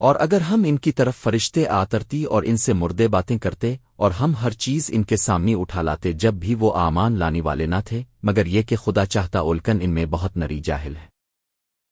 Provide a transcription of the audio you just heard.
اور اگر ہم ان کی طرف فرشتے آترتی اور ان سے مردے باتیں کرتے اور ہم ہر چیز ان کے سامنے اٹھا لاتے جب بھی وہ آمان لانے والے نہ تھے، مگر یہ کہ خدا چاہتا اولکن ان میں بہت نری جاہل ہے۔